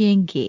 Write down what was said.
비행기.